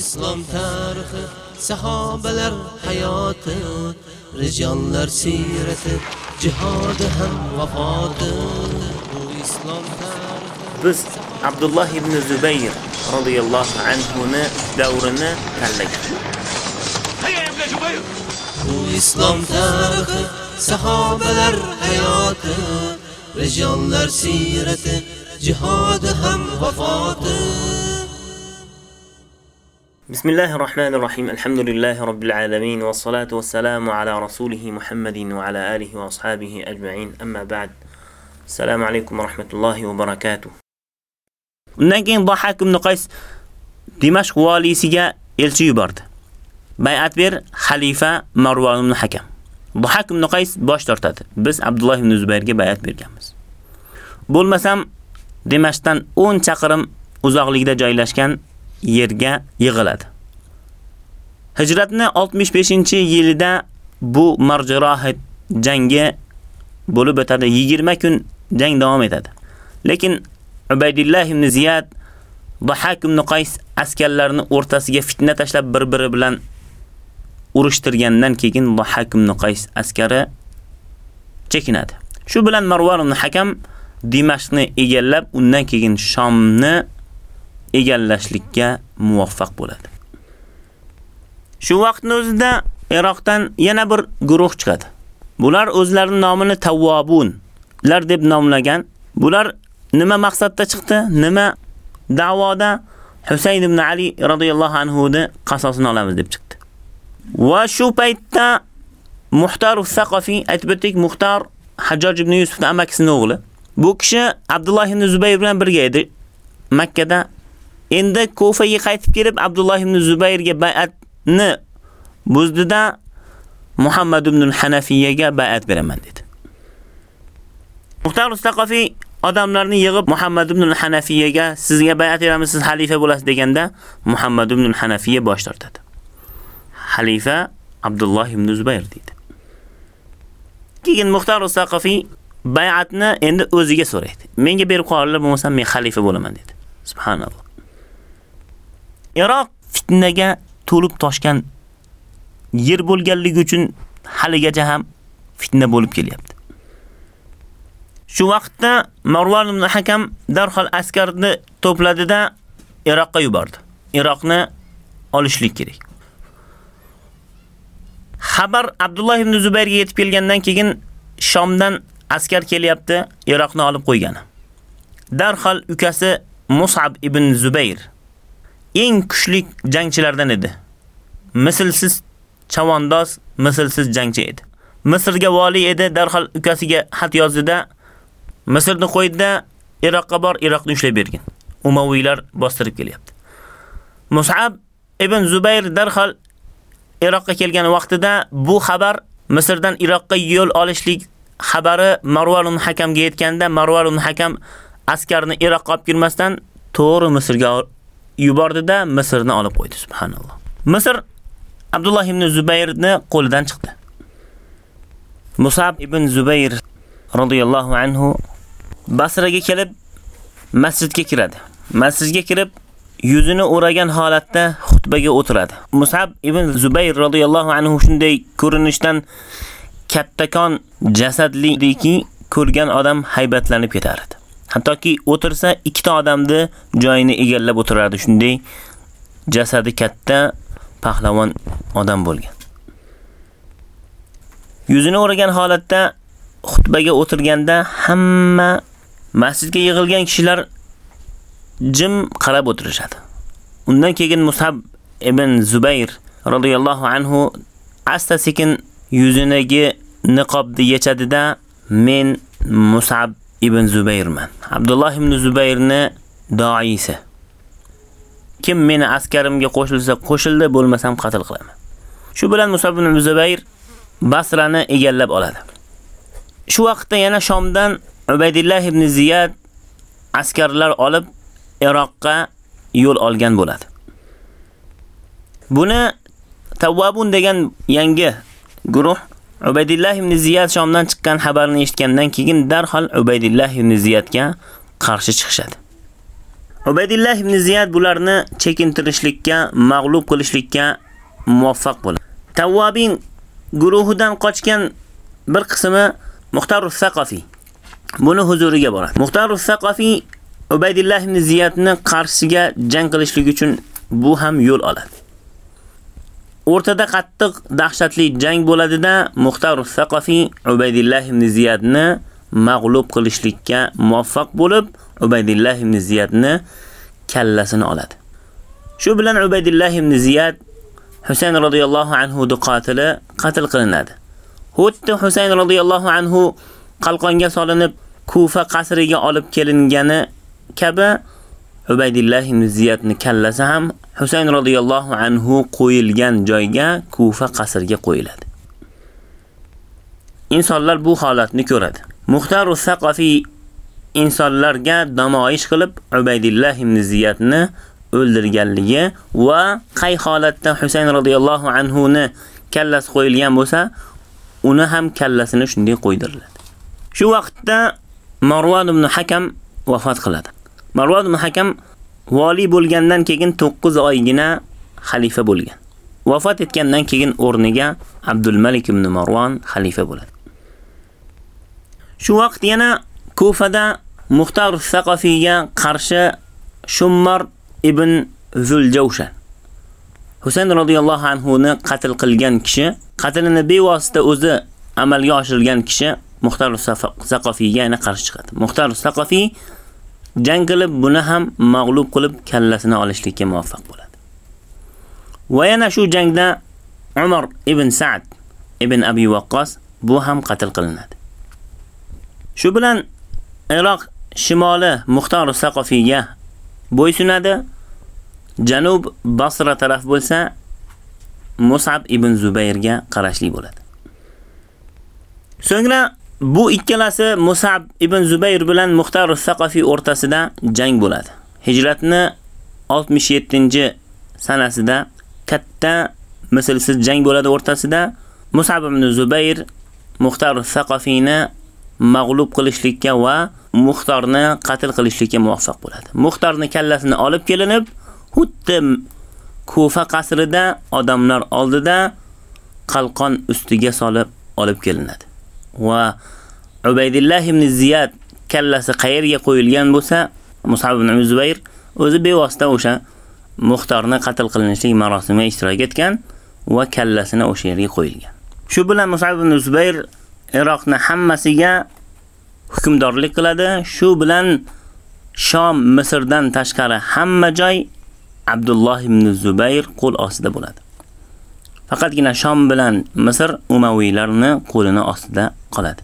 islom tarixi sahobalar hayoti rijollar siyrati jihodi ham vafoti. Bu islom tarixi. Biz Abdullah ibn Zubayr radhiyallohu anhu ni davrini tanlagan. bu islom tarixi sahobalar hayoti rijollar siyrati jihodi ham vafoti Bismillahi rohmanir rohim. Alhamdulillahi robbil alamin va salatu vassalamu ala rasulih Muhammadin va ala alihi va ashabihi ajmain. Amma ba'd. Assalomu alaykum va rahmatullohi va barakatuh. Undan keyin Dohak ibn Qays Dimashq valisiga elchi yubordi. Bay'at ber xalifa Marvon ibn Hakam. Dohak ibn Qays bosh tortadi. Biz Abdulloh ibn Zubayrga bay'at berganmiz. Bo'lmasam Dimashqdan 10 chaqirim uzoqlikda joylashgan yerga yig'iladi. Hijratni 65-yilida bu Marjirah jangi bo'lib o'tadi. 20 kun jang davom etadi. Lekin Ubaydillah ibn Ziyad Dahak ibn Qays askarlarini o'rtasiga fitna tashlab bir-biri bilan urushtirgandan keyin Dahak ibn Qays askari chekinadi. Shu bilan Marwan ibn Hakam Dimashqni egallab, undan keyin Shomni egallashlikka muvaffaq bo'ladi. Shu vaqtning o'zida Iroqdan yana bir guruh chiqadi. Bular o'zlarining nomini Tawwabunlar deb nomlagan. Bular nima maqsadda chiqdi? Nima da'voda Husayn ibn Ali radhiyallohu anhu ni qasosini olamiz deb chiqdi. Va shu paytda Muhtar al-Saqafi aytibdik, Muhtar Hajjoj ibn Yusufning amakisining o'g'li. Bu kishi Abdulloh ibn Zubayr bilan birga edi Makka da. Endi Kufaga qaytib kelib Abdulloh ibn Zubayrga bay'atni buzdida Muhammad ibn al-Hanafiyaga bay'at beraman dedi. Muhtar al-Saqafi odamlarni yig'ib Muhammad ibn al-Hanafiyaga sizga bay'at beramiz, siz xalifa bo'lasiz deganda Muhammad ibn al-Hanafiya bosh tortadi. Xalifa Abdulloh ibn Zubayr dedi. Keyin Muhtar al-Saqafi bay'atni endi o'ziga so'raydi. Menga berib qo'yinglar, bo'lmasa men xalifa bo'laman dedi. Subhanalloh. Iroq fitnaga to'lib toshgan yer bo'lganligi uchun haligacha ham fitna bo'lib kelyapti. Shu vaqtda Marwan ibn Hakam darhol askarni to'pladida Iroqqa yubordi. Iroqni olishlik kerak. Xabar Abdulloh ibn Zubayrga yetib kelgandan keyin Shomdan askar kelyapti, Iroqni olib qo'ygani. Darhol ukasi Mus'ab ibn Zubayr eng kuchli jangchilardan edi. Mislsiz chavandoz, mislsiz jangchi edi. Misrga vali edi, darhol ukasiga xat yozdida Misrni qo'ydi, Iroqqa bor, Iroqni ushlab bergin. Umaviylar bostirib kelyapti. Mus'ab ibn Zubayr darhol Iroqqa kelgan vaqtida bu xabar Misrdan Iroqqa yo'l olishlik xabari Marvalun Hakamga yetganda Marvalun Hakam askarni Iroqqa olib kirmasdan to'g'ri Misrga yubordida Misrni olib qo'ydi subhanalloh. Misr Abdullah ibn Zubayrni qo'lidan chiqdi. Musab ibn Zubayr radhiyallohu anhu Basraga kelib masjidga kiradi. Masjidga kirib yuzini o'ragan holatda xutbaga o'tiradi. Musab ibn Zubayr radhiyallohu anhu shunday ko'rinishdan kattakon jasadliki ko'rgan odam haybatlanib ketardi. Hattoki o'tirsa ikkita odamni joyini egallab o'tirardi. Shunday jasadi katta pahlavon odam bo'lgan. Yuzini o'ragan holatda xutbaga o'tirganda hamma masjidga yig'ilgan kishilar jim qarab o'tirishadi. Undan keyin Musab ibn Zubayr radhiyallohu anhu asta sekin yuziniga niqobni yechadida men Musab ibn Zubayrman. Abdulloh ibn Zubayrni doisi. Kim meni askarimga qo'shilsa qo'shildi, bo'lmasam qatl qilaman. Shu bilan Musab ibn Zubayr Basrani egallab oladi. Shu vaqtda yana Shomdan Ubaydillah ibn Ziyad askarlar olib Iroqqa yo'l olgan bo'ladi. Buni Tawwabun degan yangi guruh Ubaydillah ibn Ziyad Shomdan chiqqan xabarni eshitgandan keyin darhol Ubaydillah ibn Ziyadga qarshi chiqishadi. Ubaydillah ibn Ziyad bularni chekintirishlikka, mag'lub qilishlikka muvaffaq bo'ladi. Tawwabin guruhidan qochgan bir qismi Muxtarus Saqafi buni huzuriga boradi. Muxtarus Saqafi Ubaydillah ibn Ziyadni qarshisiga jang qilishlik uchun bu ham yo'l oladi. O'rtada qattiq dahshatli jang bo'ladida Muxtar Saqafi Ubaydillah ibn Ziyadni mag'lub qilishlikka muvaffaq bo'lib, Ubaydillah ibn Ziyadni kallasini oladi. Shu bilan Ubaydillah ibn Ziyad Husayn radhiyallohu anhu qatili qatl qilinadi. Xuddi Husayn radhiyallohu anhu qalqonga solinib Kufa qasriga olib kelingani kabi Ubaydillah ibn Ziyadni kallasi ham Husayn radhiyallohu anhu qo'yilgan joyga Kufa qasriga qo'yiladi. Insonlar bu holatni ko'radi. Muxtar Saqafi insonlarga namoyish qilib Ubaydillah ibn Ziyadni o'ldirganligi va qay holatda Husayn radhiyallohu anhu ni kallasi qo'yilgan bo'lsa, uni ham kallasini shunday qo'ydiriladi. Shu vaqtda Marwan ibn Hakam vafot qiladi. Marwan ibn Hakam vali bo'lgandan keyin 9 oygina xalifa bo'lgan. Vafot etgandan keyin o'rniga Abdul Malik ibn Marwan xalifa bo'ladi. Shu vaqt yana Kufada Muxtar Saqafiyga qarshi Shummar ibn Zuljawshan Husayn radhiyallohu anhu ni qatl qilgan kishi, qatlini bevosita o'zi amalga oshirgan kishi Muxtar Saqafiyga yana qarshi chiqadi. Muxtar Saqafiy jang qilib buni ham mag'lub qilib kallasini olishlikka muvaffaq bo'ladi. Va yana shu jangda Umar ibn Sa'd ibn Abi Waqqas bu ham qatl qilinadi. Shu bilan Iroq shimoli Muxtor Saqofiyga bo'ysunadi. Janub Basra taraf bo'lsa Mus'ab ibn Zubayrga qarashli bo'ladi. So'ngra bu ikkalasi Mus'ab ibn Zubayr bilan Muxtar al-Saqafi o'rtasida jang bo'ladi. Hijratni 67-sanasida katta mislsiz jang bo'ladi o'rtasida. Mus'ab ibn Zubayr Muxtar al-Saqafini mag'lub qilishlikka va Muxtarni qatl qilishlikka muvaffaq bo'ladi. Muxtarni kallasini olib kelinib, xuddi Kufa qasrida odamlar oldida qalqon ustiga solib olib kelinadi. Va Ubaydillah ibn Ziyad kallasi qayerga qo'yilgan bo'lsa, Mus'ab ibn Uzbayr o'zi bevosita o'sha Muxtorni qatl qilinishlik marosimiga ishtirok etgan va kallasini o'sha yerga qo'yilgan. Shu bilan Mus'ab ibn Uzbayr Iroqni hammasiga hukmdorlik qiladi. Shu bilan Shom, Misrdan tashqari hamma joy Abdulloh ibn Zubayr qo'l ostida bo'ladi. Faqatgina Shom bilan Misr Umaviylarni qo'lini ostida qoladi.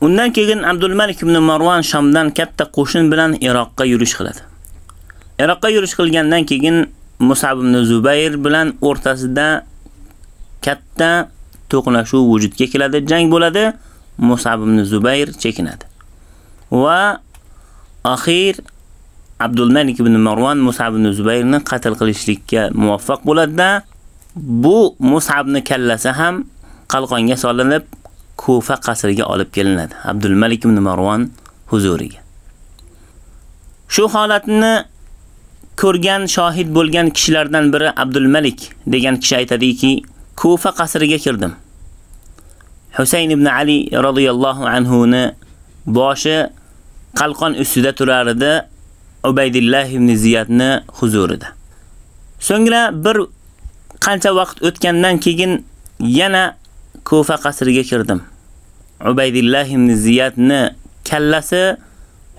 Undan keyin Abdul Malik ibn Marwan Shomdan katta qo'shin bilan Iroqqa yurish qiladi. Iroqqa yurish qilgandan keyin Musab ibn Zubayr bilan o'rtasida katta to'qnashuv vujudga keladi, jang bo'ladi. Musab ibn Zubayr chekinadi. Va oxir Abdulmalik ibn Marwan Musab ibn Zubayrni qatl qilishlikka muvaffaq bo'ladi-da, bu Musabni kallasi ham qalqonga solinib Kufa qasriga olib kelinadi. Abdulmalik ibn Marwan huzuriga. Shu holatni ko'rgan, shohid bo'lgan kishilardan biri Abdulmalik degan kishi aytadiki, Kufa qasriga kirdim. Husayn ibn Ali radhiyallohu anhu ni boshi qalqon ustida turar edi Ubaydillah ibn Ziyadni huzurida. So'ngra bir qancha vaqt o'tgandan keyin yana Kufa qasriga kirdim. Ubaydillah ibn Ziyadni kallasi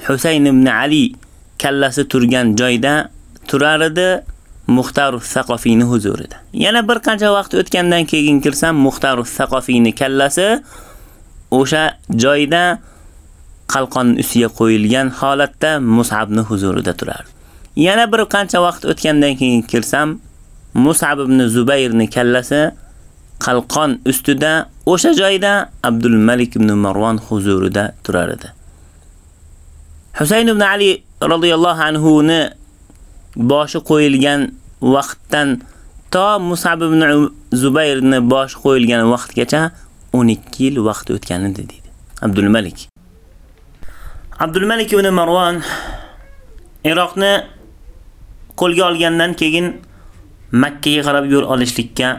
Husayn ibn Ali kallasi turgan joyda turar edi Muxtar Saqofiyni huzurida. Yana bir qancha vaqt o'tgandan keyin kirsam Muxtar Saqofiyni kallasi o'sha joyda qalqon ustiga qo'yilgan holatda Mus'abni huzurida turar. Yana bir qancha vaqt o'tgandan keyin kirsam Mus'ab ibn Zubayrni kallasi qalqon ustida o'sha joyda Abdul Malik ibn Marwan huzurida turar edi. Husayn ibn Ali radhiyallohu anhu ni boshi qo'yilgan vaqtdan to Mus'ab ibn Zubayrni boshi qo'yilgan vaqtgacha 12 yil vaqt o'tgan edi deydi. Abdul Malik Abdulmalik ibn Marwan Iroqni qo'lga olgandan keyin Makka ga qarab yo'l olishlikka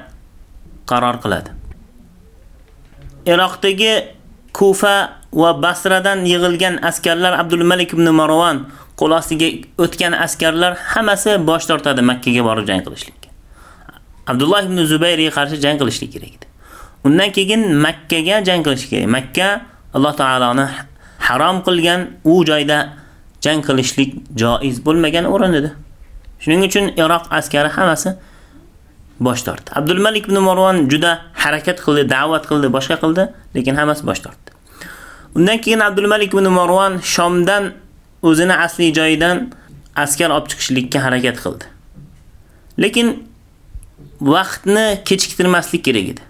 qaror qiladi. Iroqdagi Kufa va Basradan yig'ilgan askarlar Abdulmalik ibn Marwan qo'l ostiga o'tgan askarlar hammasi bosh tortadi Makka ga borib jang qilishlikka. Abdullah ibn Zubayrga qarshi jang qilishlik kerak edi. Undan keyin Makka ga jang qilish kerak. Makka Alloh taoloni harom qilgan u joyda jang qilishlik joiz bo'lmagan o'rin edi. Shuning uchun Iroq askari hammasi bosh tortdi. Abdul Malik ibn Marwan juda harakat qildi, da'vat qildi, boshqa qildi, lekin hammasi bosh tortdi. Undan keyin Abdul Malik ibn Marwan Shomdan o'zini asli joyidan askar olib chiqishlikka harakat qildi. Lekin vaqtni kechiktirmaslik kerak edi.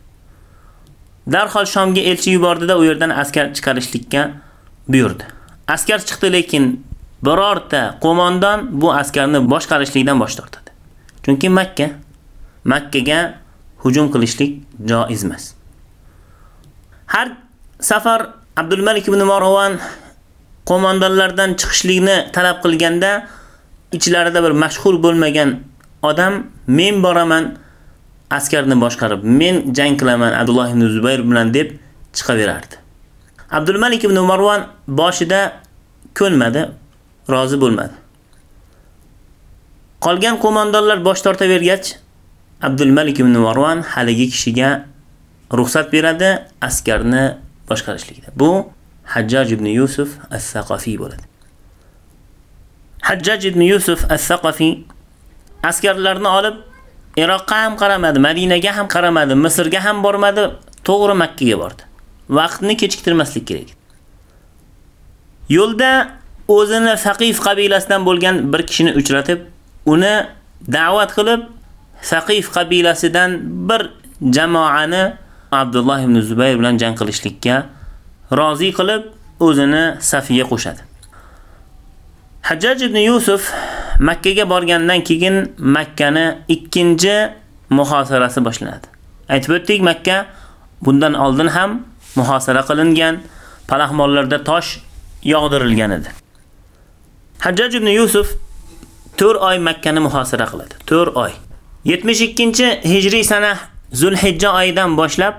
Darhol Shomga elchi yubordida u yerdan askar chiqarishlikka buyurdi. Askar chiqdi, lekin birorta qo'mondon bu askarni boshqarishlikdan bosh tortadi. Chunki Makka Makkaga hujum qilishlik joiz emas. Har safar Abdul Malik ibn Marwan qo'mondonlardan chiqishlikni talab qilganda ichlarida bir mashhur bo'lmagan odam men boraman askarni boshqarib, men jang qilaman Abdulloh ibn Zubayr bilan deb chiqaverardi. Abdulmalik ibn Marwan boshida ko'nmadi, rozi bo'lmadi. Qolgan qo'mondonlar bosh tortavergach, Abdulmalik ibn Marwan haligi kishiga ruxsat beradi askarni boshqarishlikda. Bu Hajjaj ibn Yusuf as-Saqafi bo'ladi. Hajjaj ibn Yusuf as-Saqafi askarlarni olib Iroqqa ham qaramadi, Madinaga ham qaramadi, Misrga ham bormadi, to'g'ri Makka ga bordi. Vaqtni kechiktirmaslik kerak. Yo'lda o'zini Saqif qabilasidan bo'lgan bir kishini uchratib, uni da'vat qilib, Saqif qabilasidan bir jamoani Abdulloh ibn Zubayr bilan jang qilishlikka rozi qilib, o'zini safiga qo'shadi. Hajjaj ibn Yusuf Makka ga borgandan keyin Makkani ikkinchi muhosarasi boshlanadi. Aytib o'tdik, Makka bundan oldin ham muhosara qilingan, palaxmonlarda tosh yog'dirilgan edi. Hajjaj ibn Yusuf 4 oy Makkani muhosara qiladi. 4 oy. 72-hijriy sana Zulhijja oyidan boshlab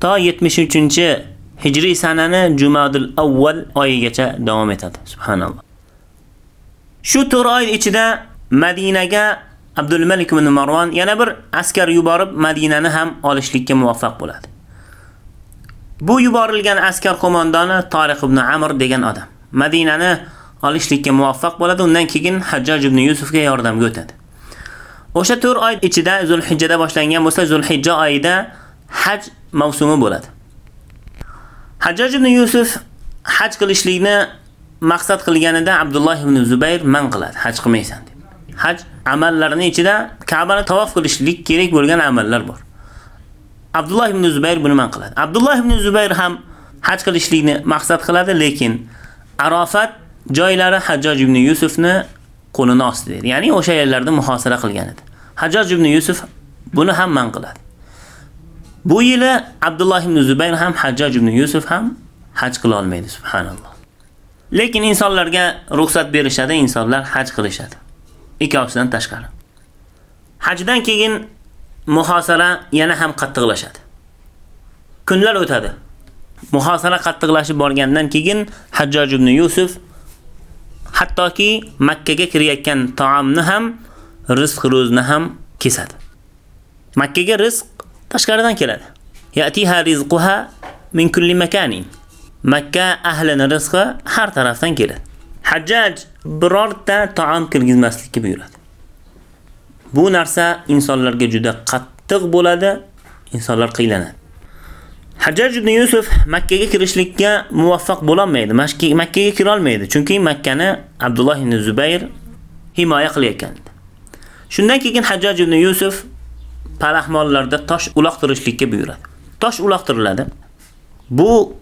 to 73-hijriy sanani Jumadul Avval oyigacha davom etadi. Subhanalloh. Shu 4 oy ichida Madinaga Abdul Malik ibn Marwan yana bir askar yuborib Madinani ham olishlikka muvaffaq bo'ladi. Bu yuborilgan askar qo'mondoni Tariq ibn Amr degan odam. Madinani olishlikka muvaffaq bo'ladi, undan keyin Hajjaj ibn Yusufga yordamga o'tadi. O'sha 4 oy ichida Zulhijjada boshlangan bo'lsa, Zulhijja oyida haj mavsumi bo'ladi. Hajjaj ibn Yusuf haj qilishlikni maqsad qilganida Abdulloh ibn Zubayr man qiladi, haj qilmaysan deb. Haj amallarining ichida Ka'bani tavof qilishlik kerak bo'lgan amallar bor. Abdulloh ibn Zubayr buni man qiladi. Abdulloh ibn Zubayr ham haj qilishlikni maqsad qiladi, lekin Arafat joylari Hajjaj ibn Yusufni qo'lini ostida edi. Ya'ni o'sha yerlarda muhosara qilgan edi. Hajjaj ibn Yusuf buni ham man qiladi. Bu yili Abdulloh ibn Zubayr ham Hajjaj ibn Yusuf ham haj qila olmaydi, subhanalloh. Lekin insonlarga ruxsat berishadi, insonlar haj qilishadi. Ikkovsidan tashqari. Hajdan keyin muhosara yana ham qattiqlashadi. Kunlar o'tadi. Muhosara qattiqlashib borgandan keyin Hajjaj ibn Yusuf hattoki Makka ga kirayotgan taomni ham, rizq ro'zni ham kesadi. Makka ga rizq tashqaridan keladi. Yatiha rizquha min kulli makanin. Makka ahlining rizqi har tarafdan keladi. Hajjaj birorta taom kirgizmaslikka buyuradi. Bu narsa insonlarga juda qattiq bo'ladi, insonlar qiylanadi. Hajjaj ibn Yusuf Makka ga kirishlikka muvaffaq bo'la olmaydi. Makka ga kira olmaydi, chunki Makkani Abdulloh ibn Zubayr himoya qilayotgandi. Shundan keyin Hajjaj ibn Yusuf palaxmonlarda tosh uloqtirishlikka buyuradi. Tosh uloqtiriladi. Bu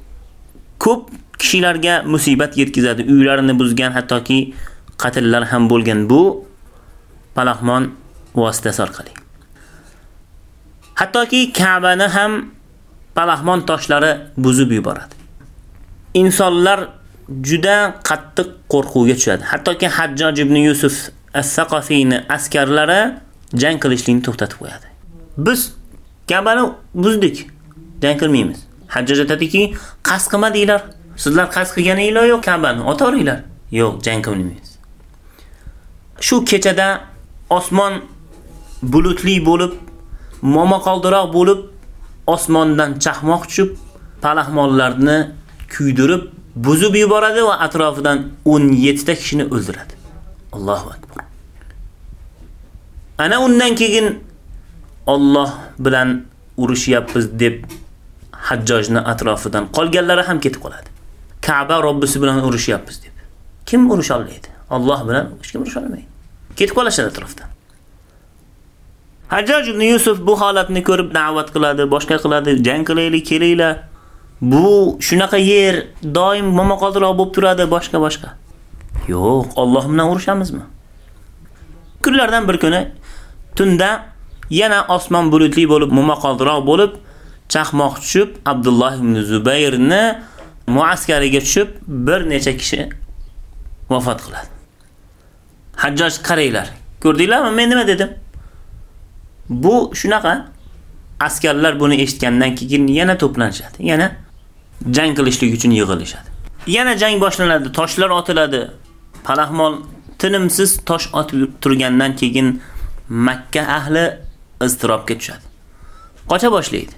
ko'p kishilarga musibat yetkazadi. Uylarini buzgan, hattoki qatllar ham bo'lgan bu palaxmon vositasi orqali. Hattoki Ka'bani ham palaxmon toshlari buzib yuboradi. Insonlar juda qattiq qo'rquvga tushadi. Hattoki Hajjoj ibn Yusuf as-Saqafiyni askarlari jang qilishlikni to'xtatib qo'yadi. Biz Ka'bani buzdik. Jang qilmaymiz. Hajjoj aytadiki, qasd qilmadinglar. Sizlar qasd qilganinglar yo'q Ka'bani, otoringlar. Yo'q, jang qilmaymiz. Shu kechada osmon bulutli bo'lib, momaqoldiroq bo'lib, osmondan chaqmoq tushib, palahmonlarni kuydirib, buzib yuboradi va atrofidan 17 ta kishini o'ldiradi. Allohu akbar. Ana undan keyin Alloh bilan urushyapmiz deb Hajjojni atrofidan qolganlari ham ketib qoladi. Ka'ba Robbisi bilan urushyapmiz deb. Kim urusha olmaydi? Alloh bilan hech kim urusha olmaydi. Ketib qolishadi atrofdan. Hajjoj ibn Yusuf bu holatni ko'rib da'vat qiladi, boshqa qiladi, jang qilaylik, kelinglar. Bu shunaqa yer doim momaqaldiroq bo'lib turadi, boshqa boshqa. Yo'q, Alloh bilan urushamizmi? Kunlardan bir kuni tunda yana osmon bulutli bo'lib, momaqaldiroq bo'lib, chaqmoq tushib, Abdulloh ibn Zubayrni muaskariga tushib, bir necha kishi vafot qiladi. Hajjoj qaraylar. Ko'rdinglarmi? Men nima dedim? Bu shunaqa askarlar buni eshitgandan keyin yana to'planishadi. Yana jang qilishlik uchun yig'ilishadi. Yana jang boshlanadi, toshlar otiladi. Palahmon tinimsiz tosh otib turgandan keyin Makka ahli iztirobga tushadi. Qocha boshlaydi.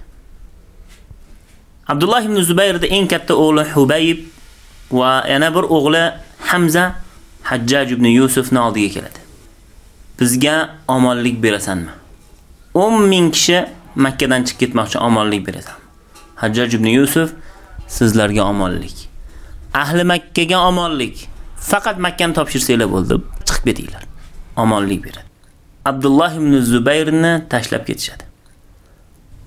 Abdulloh ibn Zubayrda eng katta o'g'li Hubayb va yana bir o'g'li Hamza Hajjaj ibn Yusufni oldiga keladi. Bizga omonlik berasanmi? 10 ming kishi Makka dan chiqib ketmoqchi omonlik berasan. Hajjaj ibn Yusuf sizlarga omonlik. Ahli Makkaga omonlik. Faqat Makkani topshirsanglar bo'ldi, chiqib ketinglar. Omonlik beradi. Abdullah ibn Zubayrni tashlab ketishadi.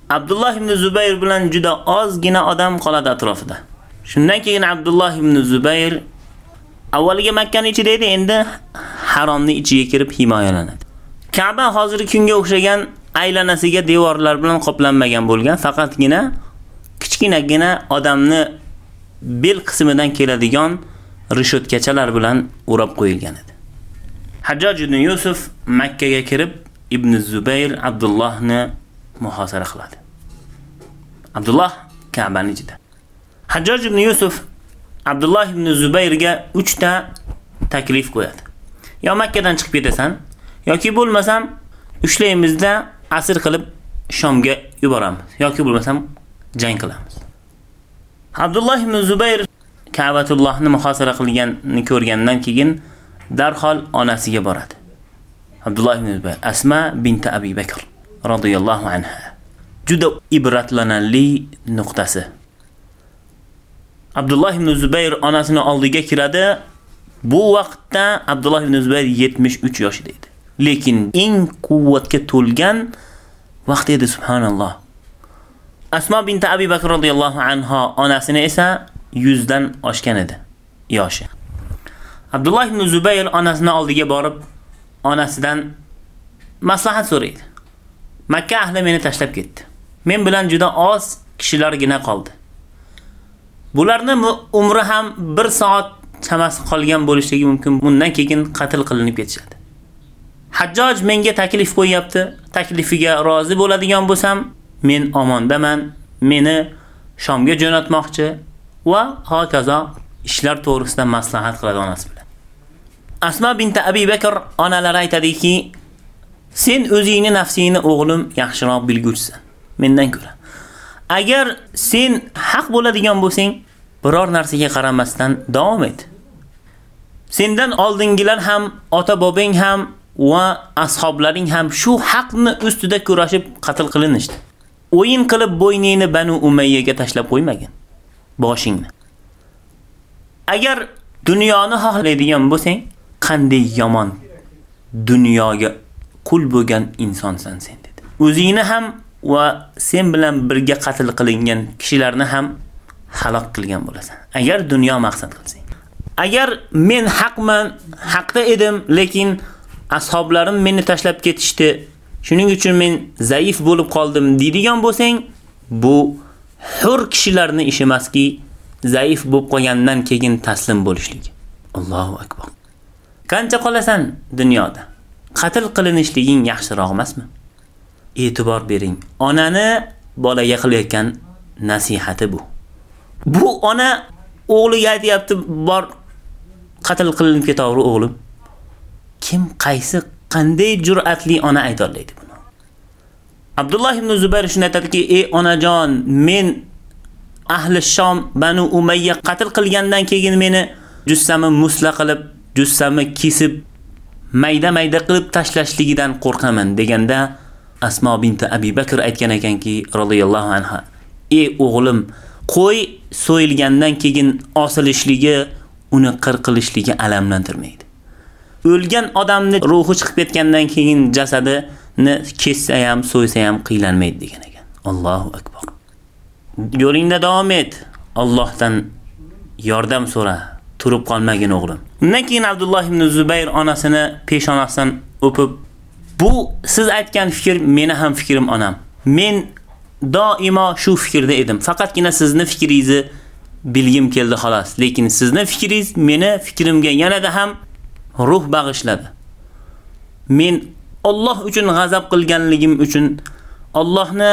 Abdullah ibn Zubayr bilan juda ozgina odam qoladi atrofida. Shundan keyin Abdullah ibn Zubayr avvaliga Makkani ichida edi, endi haromni ichiga kirib himoyalanadi. Ka'ba hozirgi kunga o'xshagan aylanasiga devorlar bilan qoplanmagan bo'lgan, faqatgina kichkinagina odamni bel qismidan keladigan rishotkachalar bilan o'rab qo'yilgan edi. Hajjoj ibn Yusuf Makka ga kirib Ibn Zubayr Abdullohni muhosara qiladi. Abdulloh Ka'bani ichida. Hajjoj ibn Yusuf Abdulloh ibn Zubayrga 3 ta taklif qo'yadi. Yo Makkadan chiqib ketasan, yoki bo'lmasam ushlaymizda asr qilib Shomga yuboramiz, yoki bo'lmasam jang qilamiz. Abdulloh ibn Zubayr Ka'batullohni muhosara qilganini ko'rgandan keyin darhol onasiga boradi. Abdulloh ibn Zubayr Asma binti Abi Bakr radhiyallohu anha. Juda ibratlanarli nuqtasi. Abdulloh ibn Zubayr onasini oldiga kiradi. Bu vaqtda Abdulloh ibn Zubayr 73 yoshida edi. Lekin eng quvvatga to'lgan vaqt edi subhanalloh. Asma bint Abi Bakr radhiyallohu anha onasini esa 100 dan oshgan edi yoshi. Abdullah ibn Zubayr onasini oldiga borib, onasidan maslahat so'raydi. Makka ahli meni tashlab ketdi. Men bilan juda oz kishilargina qoldi. Bularni umri ham 1 soat chamasi qolgan bo'lishligi mumkin. Bundan keyin qatl qilinib ketishadi. Hajjoj menga taklif qo'yapti. Taklifiga rozi bo'ladigan bo'lsam, men omondaman. Meni Shomga jo'natmoqchi va hokazo ishlar to'g'risida maslahat qiladi onasi bilan. Asma binti Abi Bakr onalari aytadiki, sen o'zingni nafsingni o'g'lim yaxshiroq bilgursan mendan ko'ra. Agar sen haq bo'ladigan bo'lsang, biror narsaga qaramasdan davom et. Sendan oldingilar ham, ota-bobang ham va ashoblaring ham shu haqni ustida kurashib qatl qilinishdi. O'yin qilib bo'yningni Banu Umayyaga tashlab qo'ymagin. Boshingni. Agar dunyoni xohlaydigan bo'lsang, qanday yomon dunyoga qul bo'lgan insonsan sen dedi. O'zingni ham va sen bilan birga qatl qilingan kishilarni ham halok qilgan bo'lasan. Agar dunyo maqsad qilsang. Agar men haqman, haqda edim, lekin ashoblarim meni tashlab ketishdi. Shuning uchun men zaif bo'lib qoldim deydigan bo'lsang, bu hur kishilarning ishi emaski, zaif bo'lib qolgandan keyin taslim bo'lishlik. Allohu akbar. Qancha qolasan dunyoda? Qatl qilinishliging yaxshiroq emasmi? E'tibor bering. Onani bolaga qilayotgan nasihati bu. Bu ona o'g'liga aytayapti, bor qatl qilinib ketaver o'g'lim. Kim qaysi qanday jur'atli ona ayta oladi buni? Abdulloh ibn Zubayr shuni aytadiki, "Ey onajon, men ahli Shom Banu Umayya qatl qilgandan keyin meni jussamni musla qilib, jussamni kesib, mayda-mayda qilib tashlashligidan qo'rqaman" deganda Asmo binti Abi Bakr aytgan ekanki, radhiyallohu anha, "Ey o'g'lim, qo'y so'yilgandan keyin osilishligi uni qirqilishligi alamlantirmaydi. O'lgan odamni ruhi chiqib ketgandan keyin jasadini kessa ham, so'ysa ham qiylanmaydi degan ekan. Allohu akbar. Yo'lingda davom et. Allohdan yordam so'ra. Turib qolmagin o'g'lim. Undan keyin Abdulloh ibn Zubayr onasini peshonasidan o'pib, "Bu siz aytgan fikr meni ham fikrim onam. Men doimo shu fikrda edim. Faqatgina sizni fikringizni bilgim keldi xolos. Lekin sizni fikringiz meni fikrimga yanada ham ruh bag'ishladi. Men Alloh uchun g'azab qilganligim uchun Allohni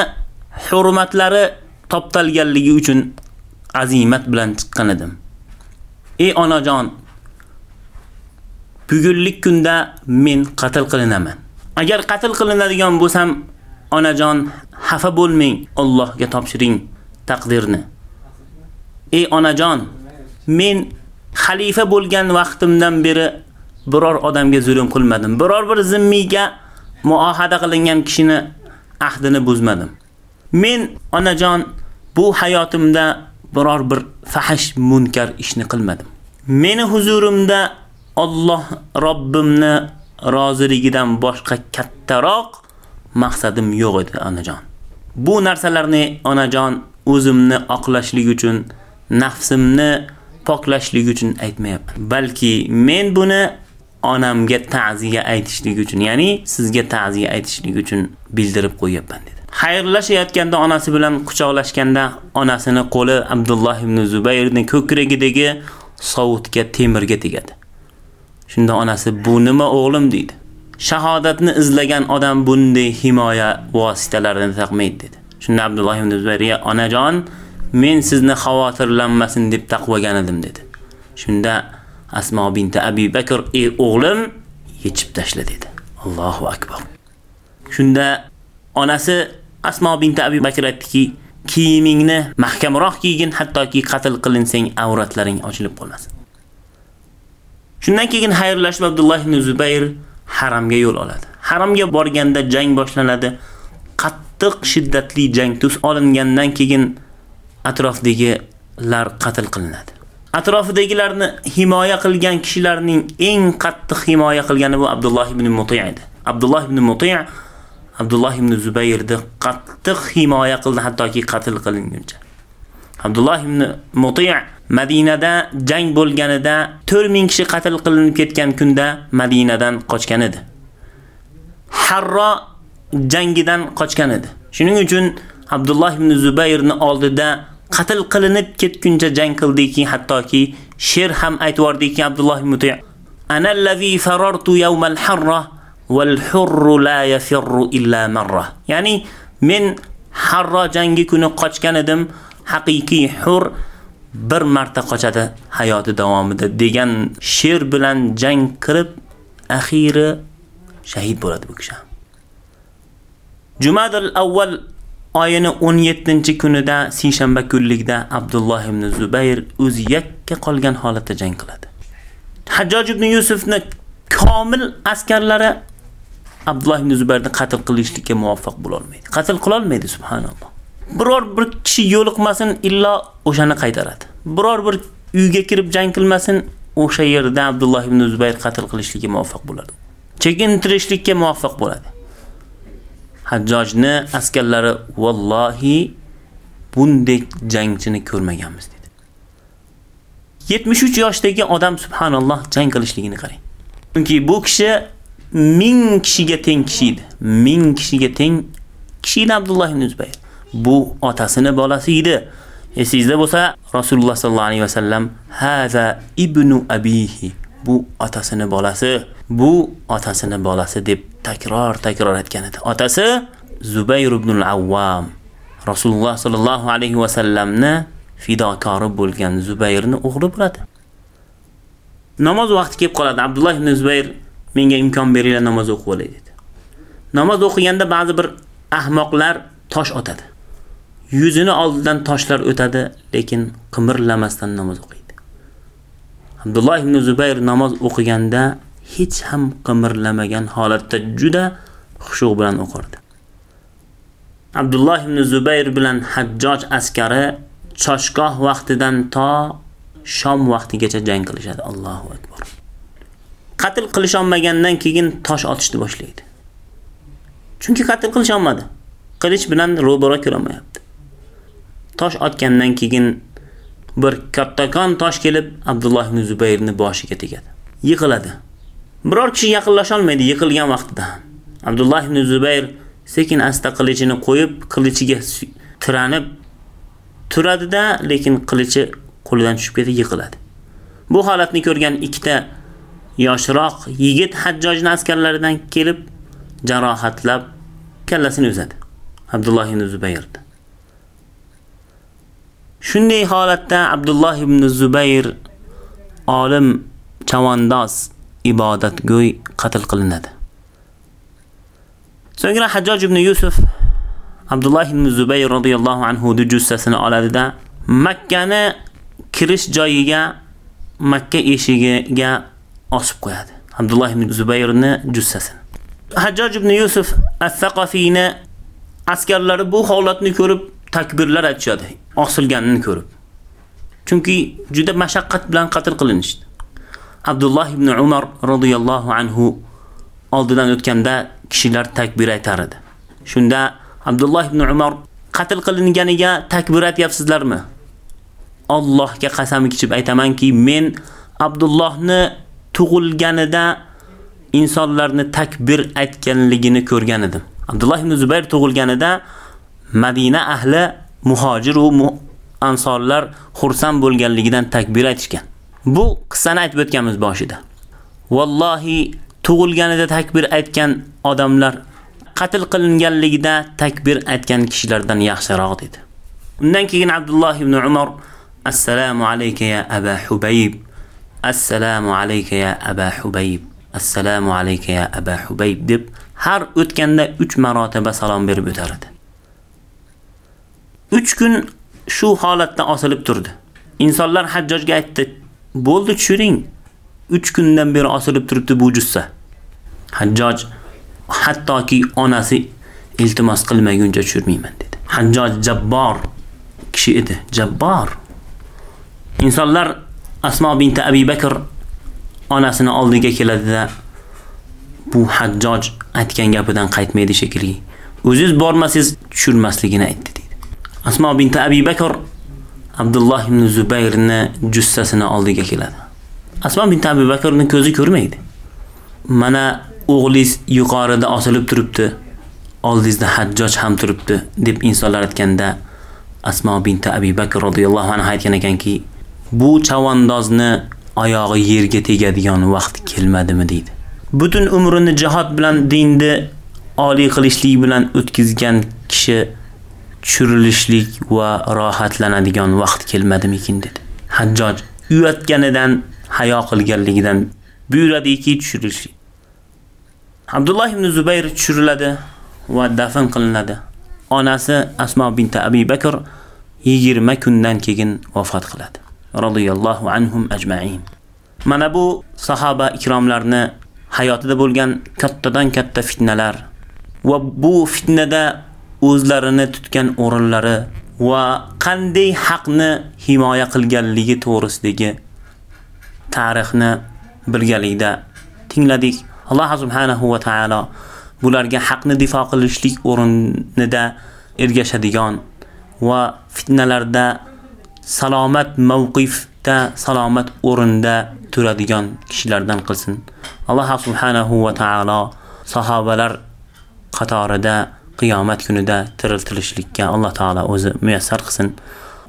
hurmatlari toptalganligi uchun azimat bilan chiqqan edim. Ey onajon, bugunlik kunda men qatl qilinaman. Agar qatl qilinadigan bo'lsam, onajon, xafa bo'lmang, Allohga topshiring taqdirni. Ey onajon, men xalifa bo'lgan vaqtimdan beri biror odamga zulm qilmadim. Biror bir zimmiyga muohada qilingan kishini ahdini buzmadim. Men onajon bu hayotimda biror bir fahish munkar ishni qilmadim. Meni huzurimda Alloh Robbimni roziligidan boshqa kattaroq maqsadim yo'q edi onajon. Bu narsalarni onajon o'zimni oqlashlik uchun, nafsimni poklashlik uchun aytmayapman. Balki men buni onamga ta'ziya aytishlik uchun, ya'ni sizga ta'ziya aytishlik uchun bildirib qo'yapman dedi. Xayrlashayotganda onasi bilan quchoqlashganda onasini qo'li Abdulloh ibn Zubayrning ko'kragidagi sovutga temirga tegadi. Shunda onasi bu nima o'g'lim deydi. Shahodatni izlagan odam bunday himoya vositalarini taqmaydi dedi. Shunda Abdulloh ibn Zubayr onajon, men sizni xavotirlanmasin deb taqvogan edim dedi. Shunda Asmo binti Abi Bakr, "Ey o'g'lim, yechib tashla" dedi. Allohu akbar. Shunda onasi Asmo binti Abi Bakr aytdiki, "Kiyimingni mahkamroq kiygin, hattoki qatl qilinsang avratlaring ochilib qolmasin." Shundan keyin xayrlashib Abdulloh ibn Zubayr haramga yo'l oladi. Haramga borganda jang boshlanadi. Qattiq shiddatli jang tus olingandan keyin atrofdagilar qatl qilinadi. Atrofidagilarni himoya qilgan kishilarning eng qattiq himoya qilgani bu Abdulloh ibn Muti' edi. Abdulloh ibn Muti' Abdulloh ibn Zubayrni qattiq himoya qildi hattoki qatl qilinguncha. Abdulloh ibn Muti' Madinada jang bo'lganida 4000 kishi qatl qilinib ketgan kunda Madinadan qochgan edi. Harro jangidan qochgan edi. Shuning uchun Abdulloh ibn Zubayrni oldida qatl qilinib ketguncha jang qildiki, hattoki sher ham aytvordiki Abdulloh ibn Muti' Ana allazi farartu yawmal harra wal hurru la yafirru illa marra. Ya'ni men Harro jangi kuni qochgan edim, haqiqiy hur bir marta qochadi hayoti davomida degan sher bilan jang qilib axiri shahid bo'ladi bu kishi. Jumadul avval oyini 17-kunida seshanba kunlikda Abdulloh ibn Zubayr o'zi yakka qolgan holatda jang qiladi. Hajjoj ibn Yusufni komil askarlari Abdulloh ibn Zubayrni qatl qilishlikka muvaffaq bo'la olmaydi. Qatl qila olmaydi subhanalloh. Biror bir kishi yo'liqmasin illo o'shani qaytaradi. Biror bir uyga kirib jang qilmasin, o'sha yerda Abdulloh ibn Zubayr qatl qilishlikka muvaffaq bo'ladi. Chekintirishlikka muvaffaq bo'ladi. Hajjojni askarlari vallohi bunday jangchini ko'rmaganmiz dedi. 73 yoshdagi odam subhanalloh jang qilishligini qarang. Chunki bu kishi 1000 kishiga teng kishi edi. 1000 kishiga teng kishi Abdulloh ibn Zubayr. Bu otasini bolasi edi. Esingizda bo'lsa, Rasululloh sallallohu alayhi vasallam haza ibnu abihi. Bu otasini bolasi, bu otasini bolasi deb takror takror aytgan edi. Otasi Zubayr ibn al-Awwam. Rasululloh sallallohu alayhi va sallamni fidokori bo'lgan Zubayrni o'g'li bo'ladi. Namoz vaqti kelib qoladi. Abdulloh ibn Zubayr menga imkon beringlar namoz o'qib olay dedi. Namoz o'qiganda ba'zi bir ahmoqlar tosh otadi. Yuzini oldidan toshlar o'tadi, lekin qimirlamasdan namoz o'qiydi. Abdulloh ibn Zubayr namoz o'qiganda hech ham qimirlamagan holatda juda xushu bilan o'qirdi. Abdulloh ibn Zubayr bilan Hajjoj askari choshgoh vaqtidan to shom vaqtigacha jang qilishadi. Allohu akbar. Qatl qilishonmagandan keyin tosh otishni boshlaydi. Chunki qatl qilishonmadi. Qilich bilan ro'bara ko'rmayapti. Tosh otgandan keyin bir kattakon tosh kelib Abdulloh ibn Zubayrni boshiga tegadi. Yiqiladi. Biror kishi yaqinlasha olmaydi yiqilgan vaqtida. Abdulloh ibn Zubayr sekin asta qilichini qo'yib, qilichiga tiranib turadida, lekin qilichi qo'lidan tushib ketib yiqiladi. Bu holatni ko'rgan ikkita yoshroq yigit Hajjojning askarlaridan kelib jarohatlab kallasini uzadi. Abdulloh ibn Zubayrni. Shunday holatda Abdulloh ibn Zubayr olim chavandoz ibodatgo'y qatl qilinadi. So'ngra Hajjoj ibn Yusuf Abdulloh ibn Zubayr radhiyallohu anhu jussasini oladida Makkani kirish joyiga Makka eshigiga osib qo'yadi. Abdulloh ibn Zubayrni jussasini. Hajjoj ibn Yusuf as-Saqafiyni askarlari bu holatni ko'rib takbirlar aytishadi, osilganini ko'rib. Chunki juda mashaqqat bilan qatl qilinishdi. Abdulloh ibn Umar radhiyallohu anhu oldidan o'tganda kishilar takbir aytar edi. Shunda Abdulloh ibn Umar qatl qilinganiga takbir aytyapsizlarmi? Allohga qasam ichib aytamanki, men Abdullohni tug'ilganida insonlarni takbir aytganligini ko'rgan edim. Abdulloh ibn Zubayr tug'ilganida Madina ahli muhojir va ansorlar xursand bo'lganligidan takbir aytishgan. Bu qissani aytib o'tganmiz boshida. Vallohi tug'ilganida takbir aytgan odamlar qatl qilinganligida takbir aytgan kishilardan yaxshiroq dedi. Undan keyin Abdulloh ibn Umar Assalomu alayka ya Aba Hubayb. Assalomu alayka ya Aba Hubayb. Assalomu alayka ya Aba Hubayb deb har o'tganda 3 marotaba salom berib o'tardi. 3 kun shu holatda osilib turdi. Insonlar Hajjojga aytdi: "Bo'ldi, tushiring. 3 kundan beri osilib turibdi bu jussa." Hajjoj hattoki onasi iltimos qilmaguncha tushirmayman dedi. Hajjoj jabbor kishi edi, jabbor. Insonlar Asmo bint Abi Bakr onasini oldiga keladida bu Hajjoj aytgan gapidan qaytmaydi shekilli. O'ziz bormasiz tushirmasligini aytdi dedi. Asmo bint Abi Bakr Abdulloh ibn Zubayrni jussasini oldiga keladi. Asman bint Abi Bakrning ko'zi ko'rmaydi. Mana o'g'lingiz yuqorida osilib turibdi. Oldingizda Hajjoj ham turibdi deb insonlar aytganda Asma bint Abi Bakr radhiyallohu anha aytgan ekanki, bu chavandozni oyog'i yerga tegadigan vaqt kelmadimi deydi. Butun umrini jihad bilan dinni oliy qilishlik bilan o'tkazgan kishi tushirilishlik va rohatlanadigan vaqt kelmadimikin dedi. Hajjoj uyatganidan hayo qilganligidan buyuradiki tushirilishlik. Abdulloh ibn Zubayr tushiriladi va dafn qilinadi. Onasi Asmo bint Abi Bakr 20 kundan keyin vafot qiladi. Radiyallohu anhum ajma'in. Mana bu sahaba ikromlarni hayotida bo'lgan kattadan katta fitnalar va bu fitnada o'zlarini tutgan o'rinlari va qanday haqni himoya qilganligi to'g'risidagi tarixni bilganlikda tingladik. Alloh subhanahu va taolo bularga haqni difo qilishlik o'rinida ergashadigan va fitnalarda salomat mavqifda, salomat o'rinda turadigan kishilardan qilsin. Alloh subhanahu va taolo sahobalar qatorida قيامات كندا ترلتلشلك يا الله تعالى ميسر خسن.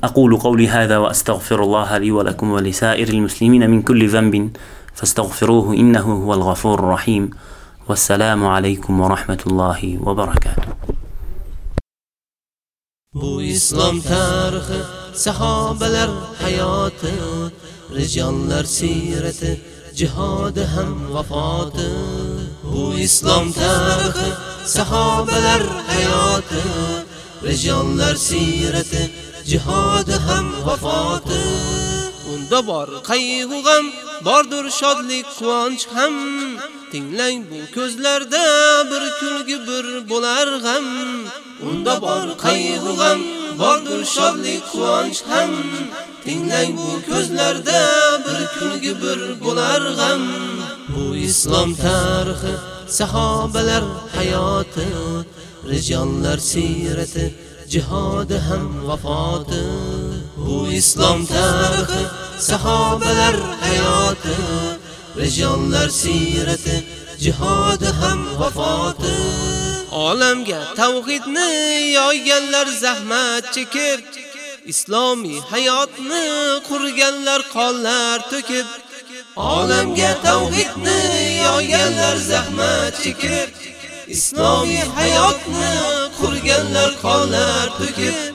أقول قولي هذا وأستغفر الله لي ولكم ولسائر المسلمين من كل ذنب فاستغفروه إنه هو الغفور الرحيم. والسلام عليكم ورحمة الله وبركاته. Bu İslam tarixi, sahabələr həyatı, rəjanlar sirəti, cihadı həm vəfatı. Bu İslam tarixi, sahobalar hayoti, rijonlar siyrati jihodi ham vafoti. Unda bor qayg'u g'am, bordir shodlik, quvonch ham. Tinglang bu ko'zlarda bir kulgi bir bo'lar g'am. Unda bor qayg'u g'am, bordir shodlik, quvonch ham. Tinglang bu ko'zlarda bir kulgi bir bo'lar g'am. Bu islom tarixi, sahobalar hayoti, rijollar sirati, jihodi ham vafoti. Bu islom tarixi, sahobalar hayoti, rijollar sirati, jihodi ham vafoti. Olamga tavhidni yoyganlar zahmat chekib, islomiy hayotni qurganlar qonlar to'kib, olamga tavhidni yoyganlar zahmat chekib, islomiy hayotni qurganlar qonlar to'kib,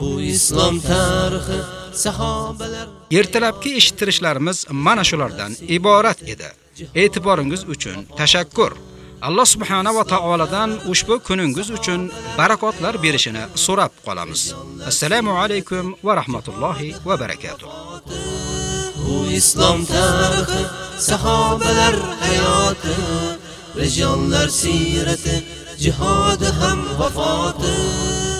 bu islom tarixi sahobalar Ertalabki eshittirishlarimiz mana shulardan iborat edi. E'tiboringiz uchun tashakkur. Alloh subhanahu va taoladan ushbu kuningiz uchun barakotlar berishini so'rab qolamiz. Assalomu alaykum va rahmatullohi va barakotuh. Bu islom tarixi, sahobalar hayoti, rijollar sirati, jihodi ham vafoti.